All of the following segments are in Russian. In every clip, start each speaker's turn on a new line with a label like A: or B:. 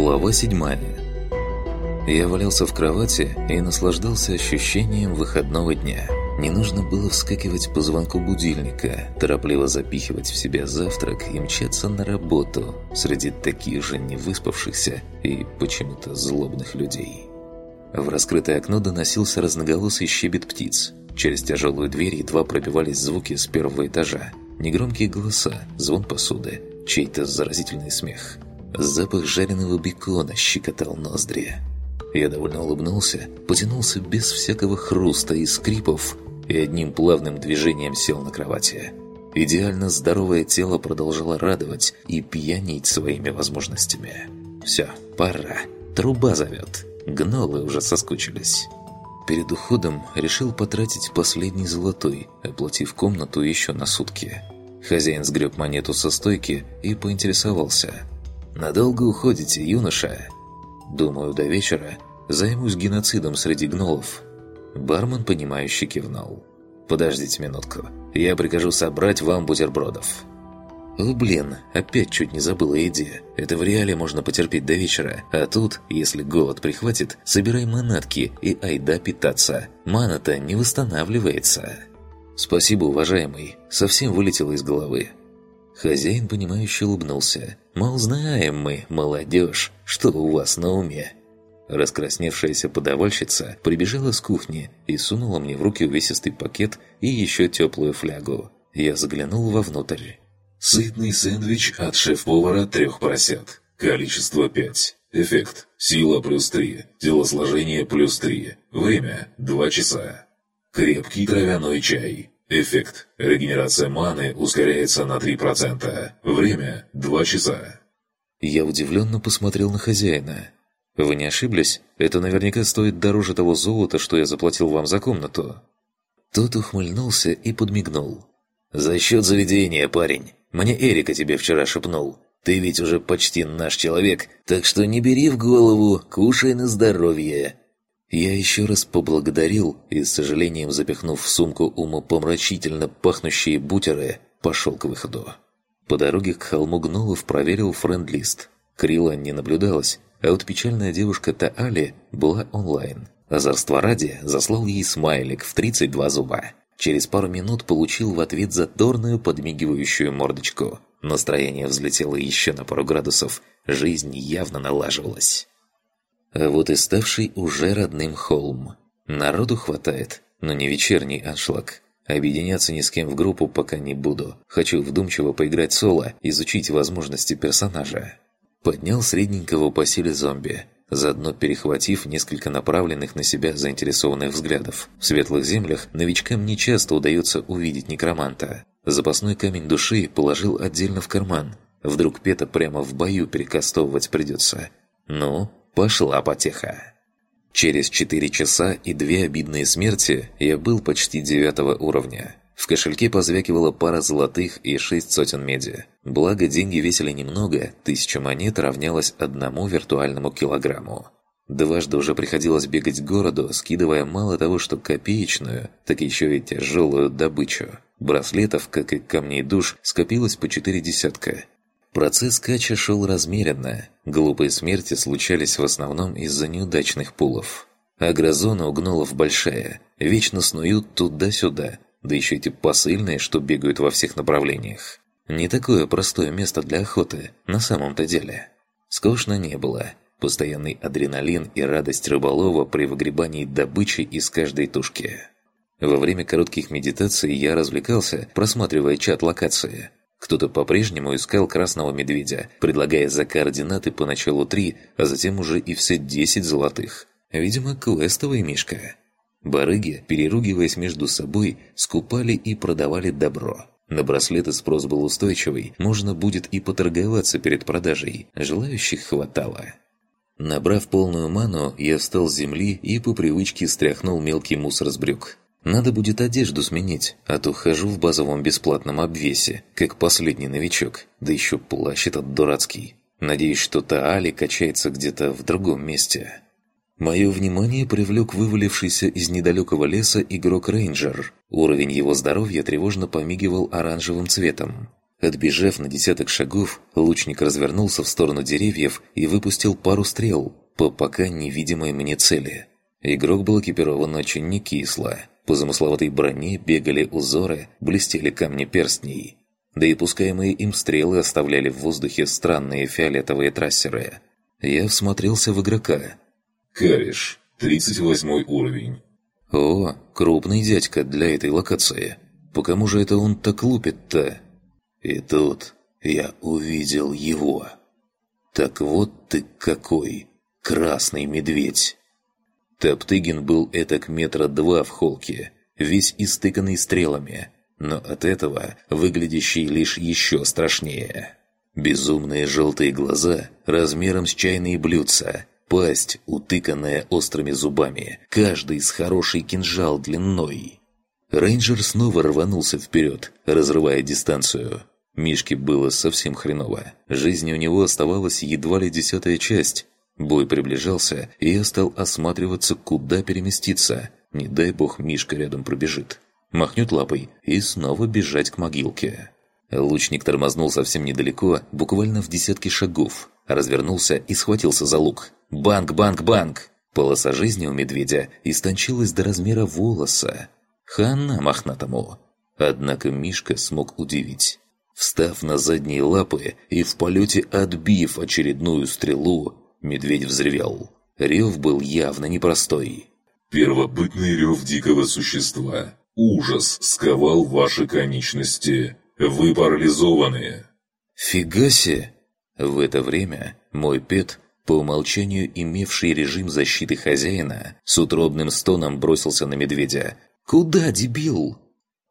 A: Глава 7 Я валялся в кровати и наслаждался ощущением выходного дня. Не нужно было вскакивать по звонку будильника, торопливо запихивать в себя завтрак и мчаться на работу среди таких же невыспавшихся и почему-то злобных людей. В раскрытое окно доносился разноголосый щебет птиц. Через тяжелую дверь едва пробивались звуки с первого этажа. Негромкие голоса, звон посуды, чей-то заразительный смех – Запах жареного бекона щекотал ноздри. Я довольно улыбнулся, потянулся без всякого хруста и скрипов и одним плавным движением сел на кровати. Идеально здоровое тело продолжало радовать и пьянить своими возможностями. «Все, пора. Труба зовет. Гнолы уже соскучились». Перед уходом решил потратить последний золотой, оплатив комнату еще на сутки. Хозяин сгреб монету со стойки и поинтересовался – «Надолго уходите, юноша?» «Думаю, до вечера займусь геноцидом среди гнолов». Бармен, понимающе кивнул. «Подождите минутку. Я прикажу собрать вам бутербродов». «О, блин, опять чуть не забыл о еде. Это в реале можно потерпеть до вечера. А тут, если голод прихватит, собирай манатки и айда питаться. Мана-то не восстанавливается». «Спасибо, уважаемый. Совсем вылетело из головы. Хозяин, понимающе улыбнулся. «Мол, знаем мы, молодежь, что у вас на уме?» Раскрасневшаяся подавальщица прибежала с кухни и сунула мне в руки увесистый пакет и еще теплую флягу. Я заглянул вовнутрь.
B: «Сытный сэндвич от шеф-повара трех поросят. Количество 5. Эффект. Сила плюс 3. Телосложение плюс 3. Время 2 часа. Крепкий травяной чай. Эффект. Регенерация маны ускоряется на 3%. Время – 2 часа.
A: Я удивленно посмотрел на хозяина. «Вы не ошиблись? Это наверняка стоит дороже того золота, что я заплатил вам за комнату». Тот ухмыльнулся и подмигнул. «За счет заведения, парень. Мне Эрика тебе вчера шепнул. Ты ведь уже почти наш человек, так что не бери в голову, кушай на здоровье. Я еще раз поблагодарил и, с сожалением запихнув в сумку умопомрачительно пахнущие бутеры, пошел к выходу. По дороге к холму Гнолов проверил френд-лист. Крила не наблюдалось, а вот печальная девушка Таали была онлайн. Озорство ради заслал ей смайлик в 32 зуба. Через пару минут получил в ответ задорную подмигивающую мордочку. Настроение взлетело еще на пару градусов, жизнь явно налаживалась. А вот и ставший уже родным холм. Народу хватает, но не вечерний аншлаг. Объединяться ни с кем в группу пока не буду. Хочу вдумчиво поиграть соло, изучить возможности персонажа. Поднял средненького по силе зомби, заодно перехватив несколько направленных на себя заинтересованных взглядов. В светлых землях новичкам не часто удается увидеть некроманта. Запасной камень души положил отдельно в карман. Вдруг Пета прямо в бою перекастовывать придется. Ну, Пошла потеха. Через 4 часа и две обидные смерти я был почти девятого уровня. В кошельке позвякивала пара золотых и шесть сотен меди. Благо, деньги весили немного, тысяча монет равнялась одному виртуальному килограмму. Дважды уже приходилось бегать к городу, скидывая мало того, что копеечную, так еще и тяжелую добычу. Браслетов, как и камней душ, скопилось по четыре десятка. Процесс кача шел размеренно. Глупые смерти случались в основном из-за неудачных пулов. Агрозона у гнолов большая, вечно снуют туда-сюда, да еще эти посыльные, что бегают во всех направлениях. Не такое простое место для охоты, на самом-то деле. Скучно не было. Постоянный адреналин и радость рыболова при выгребании добычи из каждой тушки. Во время коротких медитаций я развлекался, просматривая чат локации – кто-то по-прежнему искал красного медведя, предлагая за координаты поначалу три, а затем уже и все десять золотых. Видимо, квестовый мишка. Барыги, переругиваясь между собой, скупали и продавали добро. На браслеты спрос был устойчивый, можно будет и поторговаться перед продажей. Желающих хватало. Набрав полную ману, я встал с земли и по привычке стряхнул мелкий мусор с брюк. Надо будет одежду сменить, а то хожу в базовом бесплатном обвесе, как последний новичок, да еще плащ этот дурацкий. Надеюсь, что Таали качается где-то в другом месте. Мое внимание привлек вывалившийся из недалекого леса игрок-рейнджер. Уровень его здоровья тревожно помигивал оранжевым цветом. Отбежав на десяток шагов, лучник развернулся в сторону деревьев и выпустил пару стрел по пока невидимой мне цели. Игрок был экипирован очень не кисло. По замысловатой броне бегали узоры, блестели камни перстней. Да и пускаемые им стрелы оставляли в воздухе странные фиолетовые трассеры. Я всмотрелся в игрока.
B: Кариш, 38 уровень.
A: О, крупный дядька для этой локации. По кому же это он так лупит-то? И тут я увидел его. Так вот ты какой, красный медведь. Топтыгин был этак метра два в холке, весь истыканный стрелами, но от этого выглядящий лишь еще страшнее. Безумные желтые глаза размером с чайные блюдца, пасть, утыканная острыми зубами, каждый с хороший кинжал длиной. Рейнджер снова рванулся вперед, разрывая дистанцию. Мишке было совсем хреново. Жизни у него оставалась едва ли десятая часть. Бой приближался, и я стал осматриваться, куда переместиться. Не дай бог Мишка рядом пробежит. Махнет лапой и снова бежать к могилке. Лучник тормознул совсем недалеко, буквально в десятке шагов. Развернулся и схватился за лук. «Банк, банк, банк!» Полоса жизни у медведя истончилась до размера волоса. Хана мохнатому. Однако Мишка смог удивить. Встав на задние лапы и в полете отбив очередную стрелу, медведь взревел. Рев был явно непростой.
B: «Первобытный рев дикого существа. Ужас сковал ваши конечности. Вы парализованы».
A: «Фига себе!» В это время мой пет, по умолчанию имевший режим защиты хозяина, с утробным стоном бросился на медведя, «Куда, дебил?»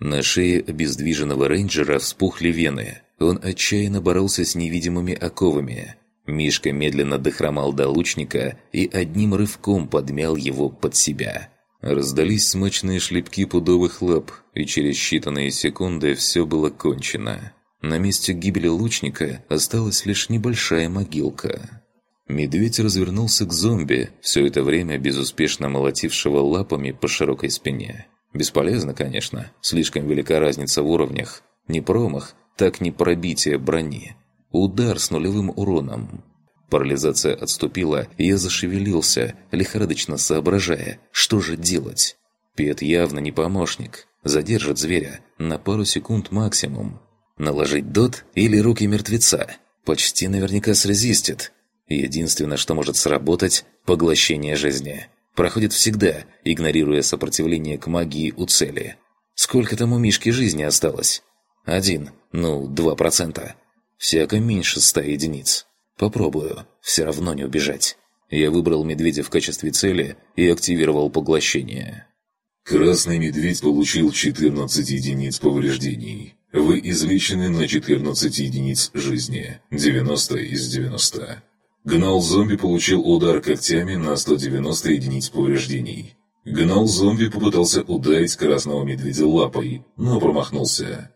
A: На шее обездвиженного рейнджера вспухли вены. Он отчаянно боролся с невидимыми оковами. Мишка медленно дохромал до лучника и одним рывком подмял его под себя. Раздались смачные шлепки пудовых лап, и через считанные секунды все было кончено. На месте гибели лучника осталась лишь небольшая могилка. Медведь развернулся к зомби, все это время безуспешно молотившего лапами по широкой спине. Бесполезно, конечно, слишком велика разница в уровнях. Не промах, так не пробитие брони. Удар с нулевым уроном. Парализация отступила, и я зашевелился, лихорадочно соображая, что же делать. Пет явно не помощник. Задержит зверя на пару секунд максимум. Наложить дот или руки мертвеца? Почти наверняка срезистит. Единственное, что может сработать – поглощение жизни проходит всегда, игнорируя сопротивление к магии у цели. Сколько там у Мишки жизни осталось? Один, ну, два процента. Всяко меньше ста единиц. Попробую, все равно не убежать. Я выбрал медведя в качестве цели и активировал поглощение.
B: Красный медведь получил 14 единиц повреждений. Вы излечены на 14 единиц жизни. 90 из 90. Гнал-зомби получил удар когтями на 190 единиц повреждений. Гнал-зомби попытался ударить красного медведя лапой, но промахнулся.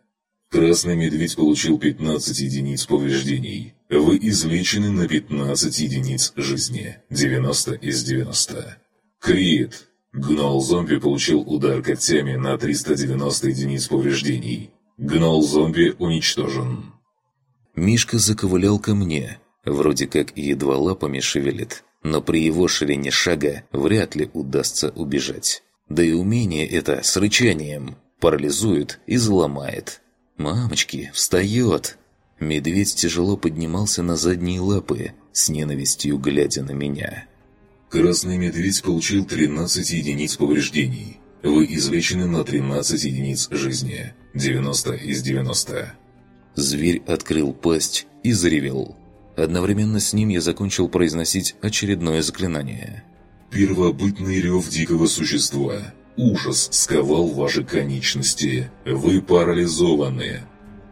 B: Красный медведь получил 15 единиц повреждений. Вы излечены на 15 единиц жизни. 90 из 90. Крит. Гнол-зомби получил удар когтями на 390 единиц повреждений. Гнол-зомби уничтожен.
A: Мишка заковылял ко мне, Вроде как едва лапами шевелит, но при его ширине шага вряд ли удастся убежать. Да и умение это с рычанием парализует и заломает. «Мамочки, встает!» Медведь тяжело поднимался на задние лапы, с ненавистью глядя на меня.
B: Красный медведь получил 13 единиц повреждений. Вы излечены на 13 единиц жизни. 90 из 90.
A: Зверь открыл пасть и заревел. Одновременно с ним я закончил произносить очередное заклинание.
B: «Первобытный рев дикого существа. Ужас сковал ваши конечности. Вы парализованы.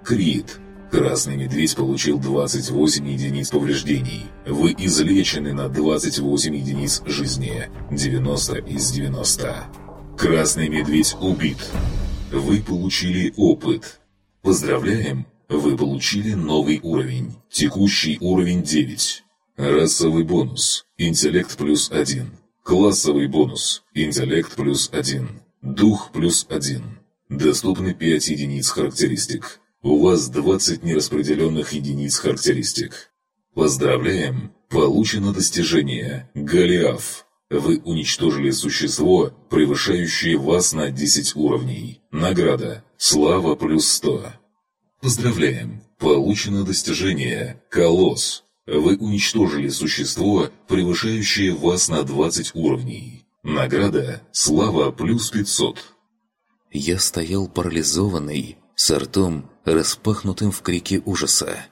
B: Крит. Красный медведь получил 28 единиц повреждений. Вы излечены на 28 единиц жизни. 90 из 90. Красный медведь убит. Вы получили опыт. Поздравляем! Вы получили новый уровень. Текущий уровень 9. Расовый бонус. Интеллект плюс 1. Классовый бонус. Интеллект плюс 1. Дух плюс 1. Доступны 5 единиц характеристик. У вас 20 нераспределенных единиц характеристик. Поздравляем! Получено достижение «Голиаф». Вы уничтожили существо, превышающее вас на 10 уровней. Награда «Слава плюс 100». Поздравляем! Получено достижение «Колосс». Вы уничтожили существо, превышающее вас на 20 уровней. Награда «Слава плюс 500».
A: Я стоял парализованный, с ртом, распахнутым в крике ужаса.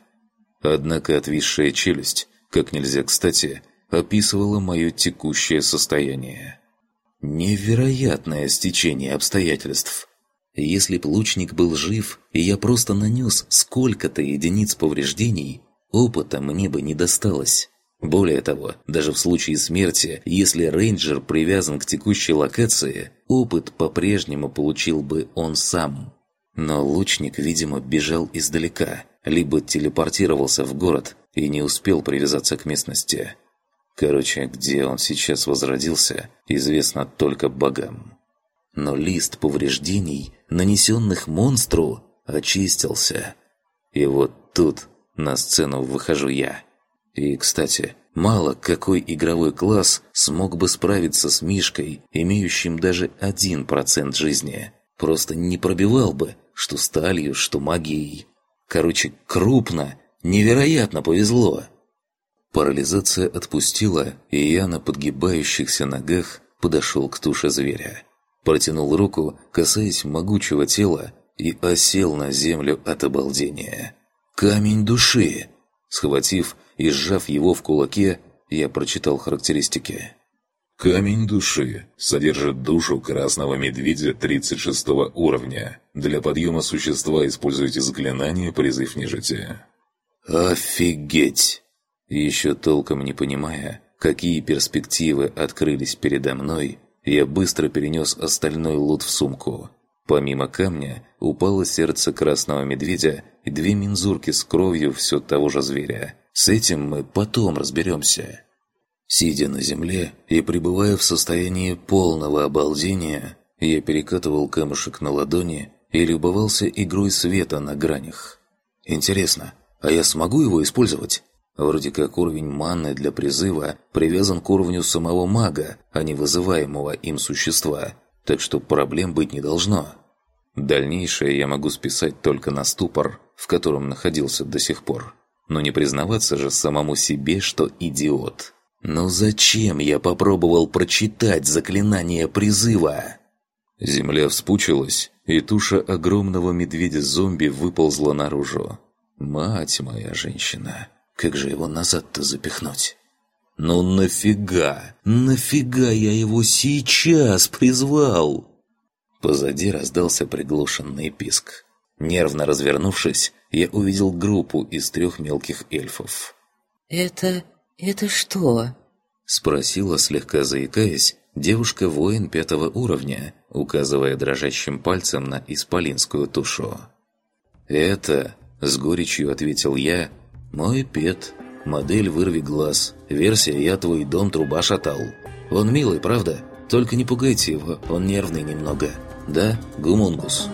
A: Однако отвисшая челюсть, как нельзя кстати, описывала мое текущее состояние. Невероятное стечение обстоятельств. Если б лучник был жив, и я просто нанес сколько-то единиц повреждений, опыта мне бы не досталось. Более того, даже в случае смерти, если рейнджер привязан к текущей локации, опыт по-прежнему получил бы он сам. Но лучник, видимо, бежал издалека, либо телепортировался в город и не успел привязаться к местности. Короче, где он сейчас возродился, известно только богам. Но лист повреждений, нанесенных монстру, очистился. И вот тут на сцену выхожу я. И, кстати, мало какой игровой класс смог бы справиться с Мишкой, имеющим даже один процент жизни. Просто не пробивал бы, что сталью, что магией. Короче, крупно, невероятно повезло. Парализация отпустила, и я на подгибающихся ногах подошел к туше зверя. Протянул руку, касаясь могучего тела, и осел на землю от обалдения. «Камень души!» Схватив и сжав его в кулаке, я прочитал характеристики.
B: Камень души содержит душу красного медведя 36 уровня. Для подъема существа используйте заклинание «Призыв нежити».
A: «Офигеть!» Еще толком не понимая, какие перспективы открылись передо мной, я быстро перенес остальной лут в сумку. Помимо камня, упало сердце красного медведя и две мензурки с кровью все того же зверя. С этим мы потом разберемся. Сидя на земле и пребывая в состоянии полного обалдения, я перекатывал камушек на ладони и любовался игрой света на гранях. Интересно, а я смогу его использовать? Вроде как уровень маны для призыва привязан к уровню самого мага, а не вызываемого им существа, так что проблем быть не должно. Дальнейшее я могу списать только на ступор, в котором находился до сих пор. Но не признаваться же самому себе, что идиот. Но зачем я попробовал прочитать заклинание призыва? Земля вспучилась, и туша огромного медведя-зомби выползла наружу. Мать моя женщина, как же его назад-то запихнуть? Ну нафига? Нафига я его сейчас призвал? Позади раздался приглушенный писк. Нервно развернувшись, я увидел группу из трех мелких эльфов.
C: «Это... это что?»
A: Спросила, слегка заикаясь, девушка-воин пятого уровня, указывая дрожащим пальцем на исполинскую тушу. «Это...» — с горечью ответил я. «Мой пет. Модель «Вырви глаз». Версия «Я твой дом труба шатал». Он милый, правда? Только не пугайте его, он нервный немного. Да, гумунгус?»